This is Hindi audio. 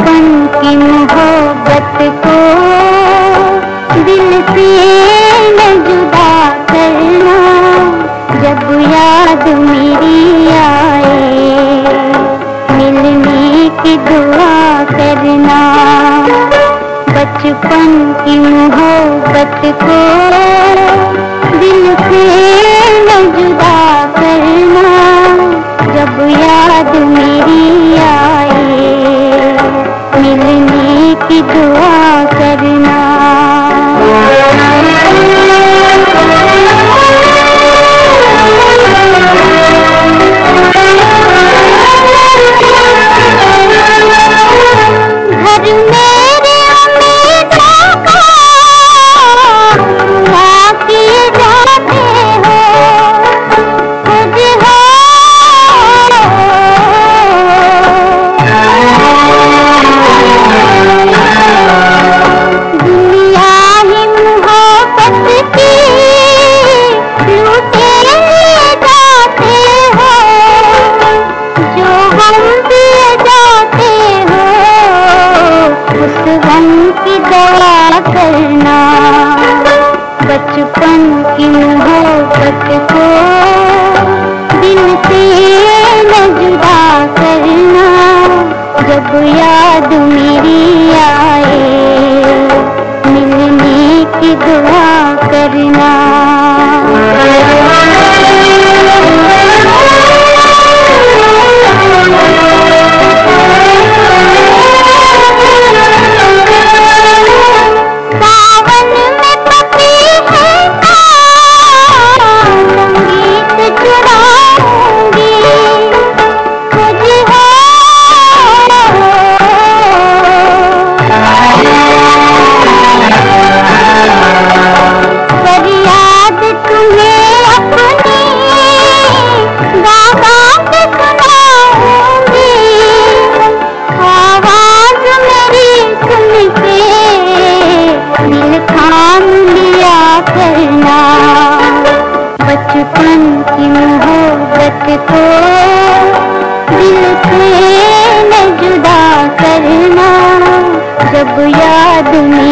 बचपन की मोहब्बत को दिल से न जुदा करना, जब याद मेरी आए, मिलने की दुआ करना। बचपन की मोहब्बत को की दुआ करना। बचपन की मोहब्बत को दिन से न जुदा करना, जब याद मेरी आए, मिलने की दुआ जब याद मेरी